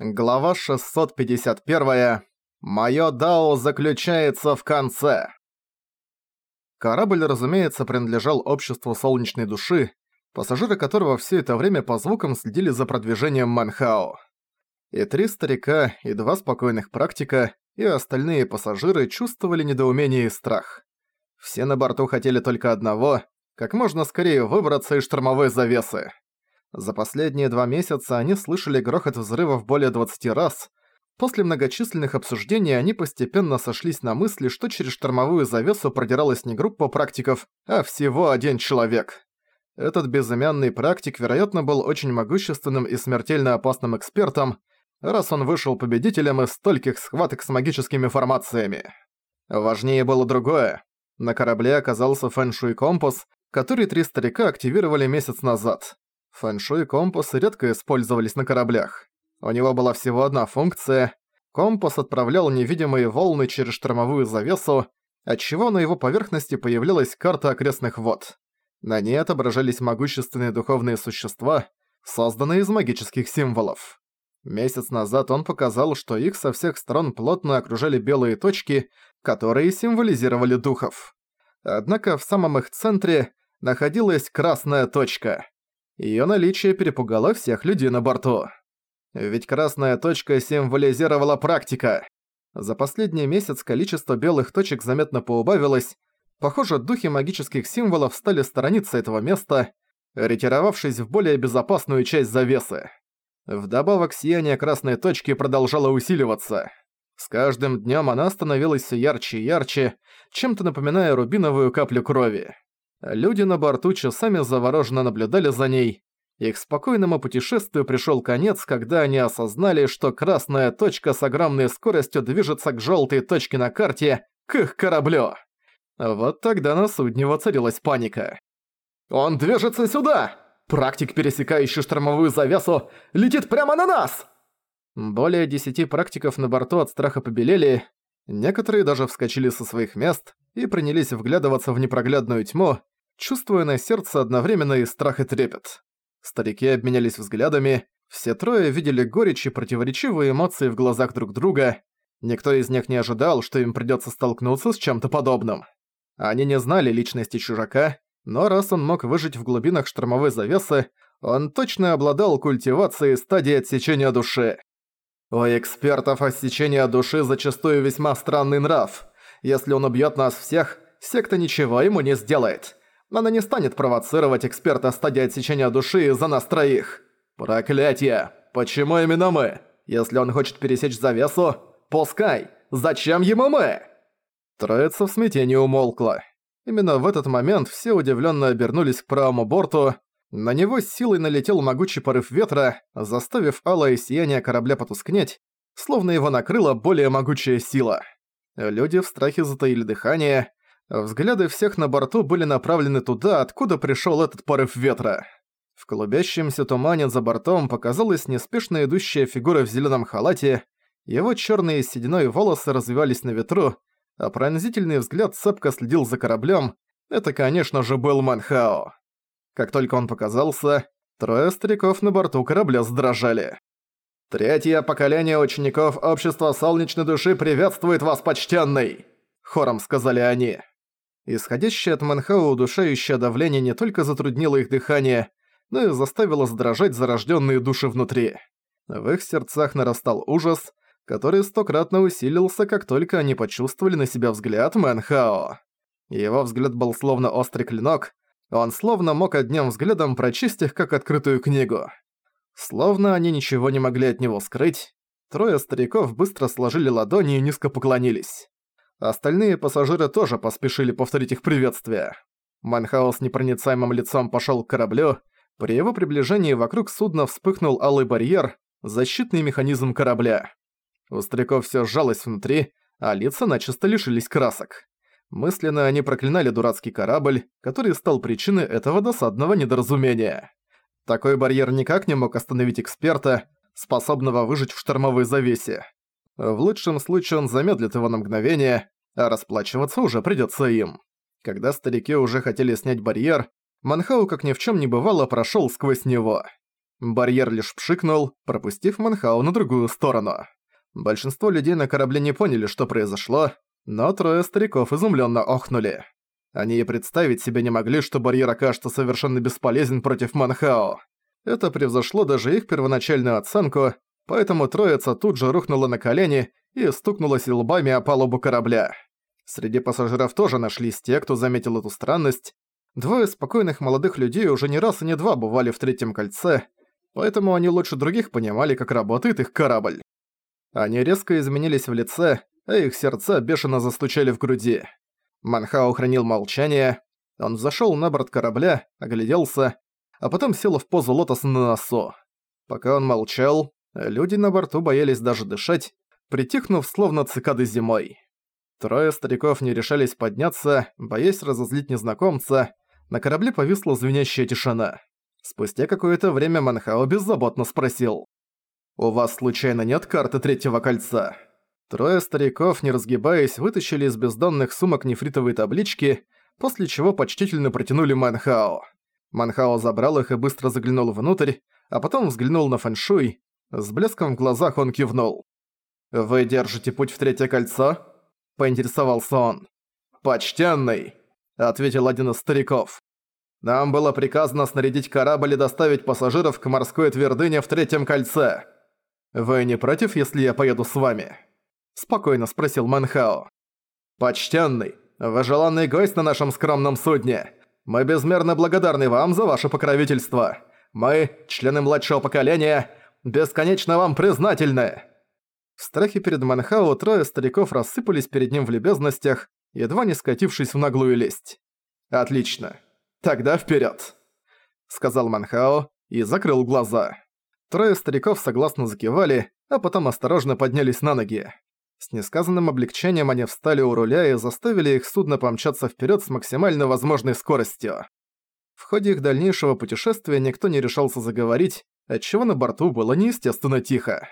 Глава 651. Моё дао заключается в конце. Корабль, разумеется, принадлежал обществу солнечной души, пассажиры которого все это время по звукам следили за продвижением Манхао. И три старика, и два спокойных практика, и остальные пассажиры чувствовали недоумение и страх. Все на борту хотели только одного – как можно скорее выбраться из штормовой завесы. За последние два месяца они слышали грохот взрывов более 20 раз. После многочисленных обсуждений они постепенно сошлись на мысли, что через штормовую завесу продиралась не группа практиков, а всего один человек. Этот безымянный практик, вероятно, был очень могущественным и смертельно опасным экспертом, раз он вышел победителем из стольких схваток с магическими формациями. Важнее было другое. На корабле оказался фэншуй компас, который три старика активировали месяц назад. Фэншуй и компас редко использовались на кораблях. У него была всего одна функция. Компас отправлял невидимые волны через штормовую завесу, отчего на его поверхности появлялась карта окрестных вод. На ней отображались могущественные духовные существа, созданные из магических символов. Месяц назад он показал, что их со всех сторон плотно окружали белые точки, которые символизировали духов. Однако в самом их центре находилась красная точка. Её наличие перепугало всех людей на борту. Ведь красная точка символизировала практика. За последний месяц количество белых точек заметно поубавилось. Похоже, духи магических символов стали сторониться этого места, ретировавшись в более безопасную часть завесы. Вдобавок сияние красной точки продолжало усиливаться. С каждым днём она становилась ярче и ярче, чем-то напоминая рубиновую каплю крови. Люди на борту часами завороженно наблюдали за ней. Их спокойному путешествию пришёл конец, когда они осознали, что красная точка с огромной скоростью движется к жёлтой точке на карте, к их кораблю. Вот тогда на судне воцарилась паника. «Он движется сюда! Практик, пересекающий штормовую завесу, летит прямо на нас!» Более десяти практиков на борту от страха побелели, некоторые даже вскочили со своих мест и принялись вглядываться в непроглядную тьму, чувствуя на сердце одновременно и страх и трепет. Старики обменялись взглядами, все трое видели горечь и противоречивые эмоции в глазах друг друга. Никто из них не ожидал, что им придётся столкнуться с чем-то подобным. Они не знали личности чужака, но раз он мог выжить в глубинах штормовой завесы, он точно обладал культивацией стадии отсечения души. У экспертов отсечения души зачастую весьма странный нрав. Если он убьёт нас всех, секта ничего ему не сделает. Она не станет провоцировать эксперта стадии отсечения души за нас троих. Проклятие! Почему именно мы? Если он хочет пересечь завесу, пускай! Зачем ему мы? Троица в смятении умолкла. Именно в этот момент все удивленно обернулись к правому борту. На него силой налетел могучий порыв ветра, заставив алое сияние корабля потускнеть, словно его накрыла более могучая сила. Люди в страхе затаили дыхание, Взгляды всех на борту были направлены туда, откуда пришёл этот порыв ветра. В клубящемся тумане за бортом показалась неспешно идущая фигура в зелёном халате, его чёрные сединой волосы развивались на ветру, а пронзительный взгляд цепко следил за кораблём. Это, конечно же, был Манхао. Как только он показался, трое стариков на борту корабля задрожали. «Третье поколение учеников Общества Солнечной Души приветствует вас, почтенный!» Хором сказали они. Исходящее от Манхау удушающее давление не только затруднило их дыхание, но и заставило задрожать зарожденные души внутри. В их сердцах нарастал ужас, который стократно усилился, как только они почувствовали на себя взгляд Манхао. Его взгляд был словно острый клинок, он словно мог одним взглядом прочесть их как открытую книгу. Словно они ничего не могли от него скрыть, трое стариков быстро сложили ладони и низко поклонились. Остальные пассажиры тоже поспешили повторить их приветствие. Манхаус непроницаемым лицом пошёл к кораблю. При его приближении вокруг судна вспыхнул алый барьер, защитный механизм корабля. У стариков всё сжалось внутри, а лица начисто лишились красок. Мысленно они проклинали дурацкий корабль, который стал причиной этого досадного недоразумения. Такой барьер никак не мог остановить эксперта, способного выжить в штормовой завесе. В лучшем случае он замедлит его на мгновение, а расплачиваться уже придётся им. Когда старики уже хотели снять барьер, Манхау, как ни в чём не бывало, прошёл сквозь него. Барьер лишь пшикнул, пропустив Манхау на другую сторону. Большинство людей на корабле не поняли, что произошло, но трое стариков изумленно охнули. Они и представить себе не могли, что барьер окажется совершенно бесполезен против Манхао. Это превзошло даже их первоначальную оценку, поэтому троица тут же рухнула на колени и стукнулась лбами о палубу корабля. Среди пассажиров тоже нашлись те, кто заметил эту странность. Двое спокойных молодых людей уже не раз и не два бывали в третьем кольце, поэтому они лучше других понимали, как работает их корабль. Они резко изменились в лице, а их сердца бешено застучали в груди. Манхао хранил молчание, он зашёл на борт корабля, огляделся, а потом сел в позу лотоса на носу. Пока он молчал, люди на борту боялись даже дышать, притихнув словно цикады зимой. Трое стариков не решались подняться, боясь разозлить незнакомца, на корабле повисла звенящая тишина. Спустя какое-то время Манхао беззаботно спросил. «У вас случайно нет карты третьего кольца?» Трое стариков, не разгибаясь, вытащили из бездонных сумок нефритовые таблички, после чего почтительно протянули Манхао. Манхао забрал их и быстро заглянул внутрь, а потом взглянул на фэншуй. С блеском в глазах он кивнул. «Вы держите путь в третье кольцо?» – поинтересовался он. «Почтенный!» – ответил один из стариков. «Нам было приказано снарядить корабль и доставить пассажиров к морской твердыне в третьем кольце. Вы не против, если я поеду с вами?» спокойно спросил Манхао. «Почтенный, вы желанный гость на нашем скромном судне. Мы безмерно благодарны вам за ваше покровительство. Мы, члены младшего поколения, бесконечно вам признательны!» В страхе перед Манхао трое стариков рассыпались перед ним в любезностях, едва не скатившись в наглую лесть. «Отлично. Тогда вперед, сказал Манхао и закрыл глаза. Трое стариков согласно закивали, а потом осторожно поднялись на ноги. С несказанным облегчением они встали у руля и заставили их судно помчаться вперед с максимально возможной скоростью. В ходе их дальнейшего путешествия никто не решался заговорить, отчего на борту было неестественно тихо.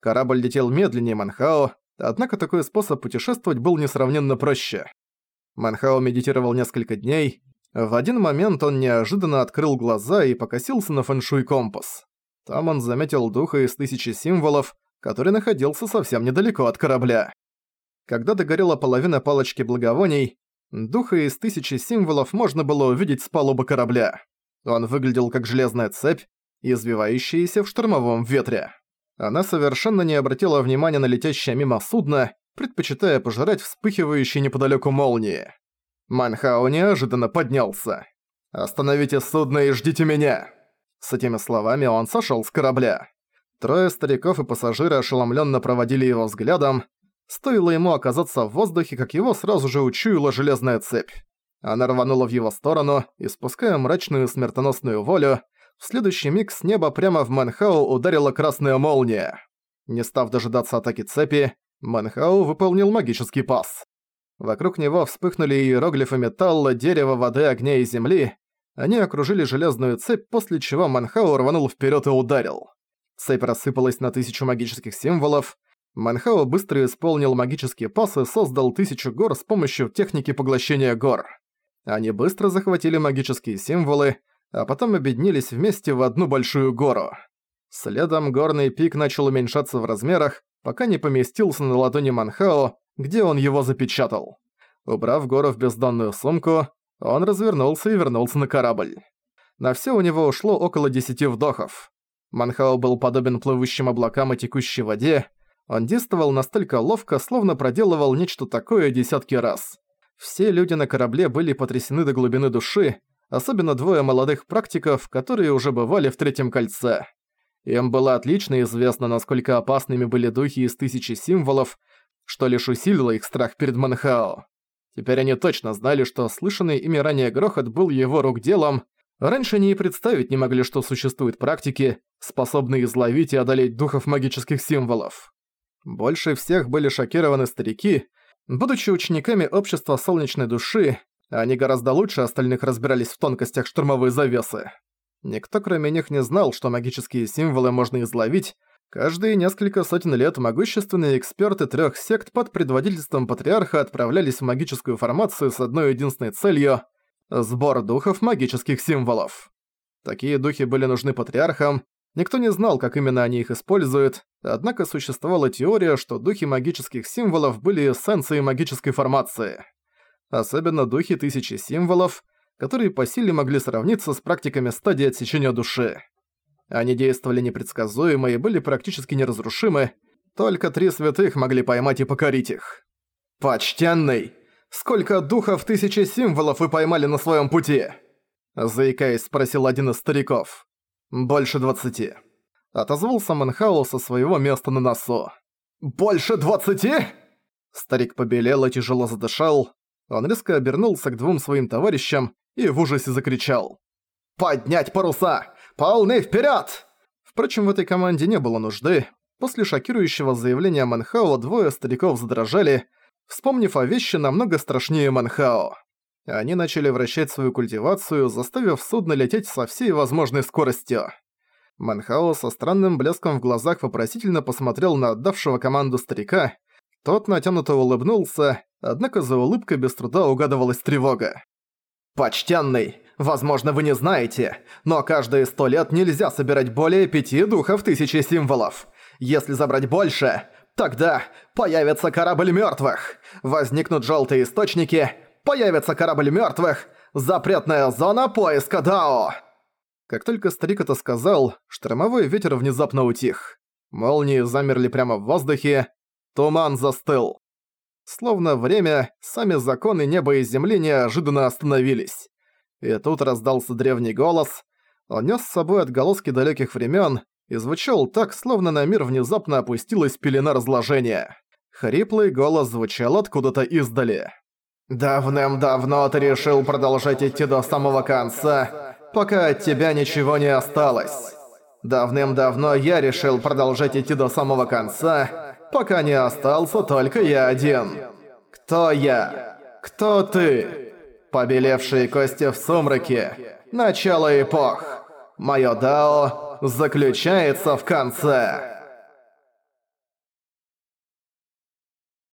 Корабль летел медленнее Манхао, однако такой способ путешествовать был несравненно проще. Манхао медитировал несколько дней. В один момент он неожиданно открыл глаза и покосился на фэншуй компас. Там он заметил духа из тысячи символов, который находился совсем недалеко от корабля. Когда догорела половина палочки благовоний, духа из тысячи символов можно было увидеть с палубы корабля. Он выглядел как железная цепь, извивающаяся в штормовом ветре. Она совершенно не обратила внимания на летящее мимо судно, предпочитая пожирать вспыхивающие неподалеку молнии. Манхао неожиданно поднялся. «Остановите судно и ждите меня!» С этими словами он сошёл с корабля. Трое стариков и пассажиры ошеломленно проводили его взглядом. Стоило ему оказаться в воздухе, как его сразу же учуяла железная цепь. Она рванула в его сторону, испуская мрачную смертоносную волю. В следующий миг с неба прямо в Манхау ударила красная молния. Не став дожидаться атаки цепи, Манхау выполнил магический пас. Вокруг него вспыхнули иероглифы металла, дерева, воды, огня и земли. Они окружили железную цепь, после чего Манхау рванул вперед и ударил. Цепь рассыпалась на тысячу магических символов. Манхао быстро исполнил магические пасы и создал тысячу гор с помощью техники поглощения гор. Они быстро захватили магические символы, а потом объединились вместе в одну большую гору. Следом горный пик начал уменьшаться в размерах, пока не поместился на ладони Манхао, где он его запечатал. Убрав гору в бездонную сумку, он развернулся и вернулся на корабль. На все у него ушло около десяти вдохов. Манхао был подобен плывущим облакам и текущей воде. Он действовал настолько ловко, словно проделывал нечто такое десятки раз. Все люди на корабле были потрясены до глубины души, особенно двое молодых практиков, которые уже бывали в Третьем Кольце. Им было отлично известно, насколько опасными были духи из тысячи символов, что лишь усилило их страх перед Манхао. Теперь они точно знали, что слышанный ими ранее грохот был его рук делом, Раньше они и представить не могли, что существуют практики, способные изловить и одолеть духов магических символов. Больше всех были шокированы старики. Будучи учениками общества солнечной души, они гораздо лучше остальных разбирались в тонкостях штурмовой завесы. Никто кроме них не знал, что магические символы можно изловить. Каждые несколько сотен лет могущественные эксперты трех сект под предводительством патриарха отправлялись в магическую формацию с одной единственной целью – Сбор духов магических символов. Такие духи были нужны патриархам, Никто не знал, как именно они их используют, однако существовала теория, что духи магических символов были эссенцией магической формации. Особенно духи тысячи символов, которые по силе могли сравниться с практиками стадии отсечения души. Они действовали непредсказуемо и были практически неразрушимы, только три святых могли поймать и покорить их. «Почтенный! Сколько духов тысячи символов вы поймали на своем пути?» Заикаясь, спросил один из стариков. «Больше двадцати». Отозвался Мэнхао со своего места на носу. «Больше двадцати?» Старик побелел и тяжело задышал. Он резко обернулся к двум своим товарищам и в ужасе закричал. «Поднять паруса! Полный вперед! Впрочем, в этой команде не было нужды. После шокирующего заявления Манхао двое стариков задрожали, вспомнив о вещи намного страшнее Манхао. Они начали вращать свою культивацию, заставив судно лететь со всей возможной скоростью. Манхао со странным блеском в глазах вопросительно посмотрел на отдавшего команду старика. Тот натянуто улыбнулся, однако за улыбкой без труда угадывалась тревога. «Почтенный, возможно, вы не знаете, но каждые сто лет нельзя собирать более пяти духов тысячи символов. Если забрать больше, тогда появится корабль мёртвых, возникнут жёлтые источники, появится корабль мёртвых, запретная зона поиска Дао!» Как только старик это сказал, штормовой ветер внезапно утих. Молнии замерли прямо в воздухе, туман застыл. Словно время, сами законы неба и земли неожиданно остановились. И тут раздался древний голос. Он нес с собой отголоски далеких времен, и звучал так, словно на мир внезапно опустилась пелена разложения. Хриплый голос звучал откуда-то издали. «Давным-давно ты решил продолжать идти до самого конца, пока от тебя ничего не осталось. Давным-давно я решил продолжать идти до самого конца, пока не остался только я один. Кто я? Кто ты? Побелевшие кости в сумраке. Начало эпох. Моё дао заключается в конце.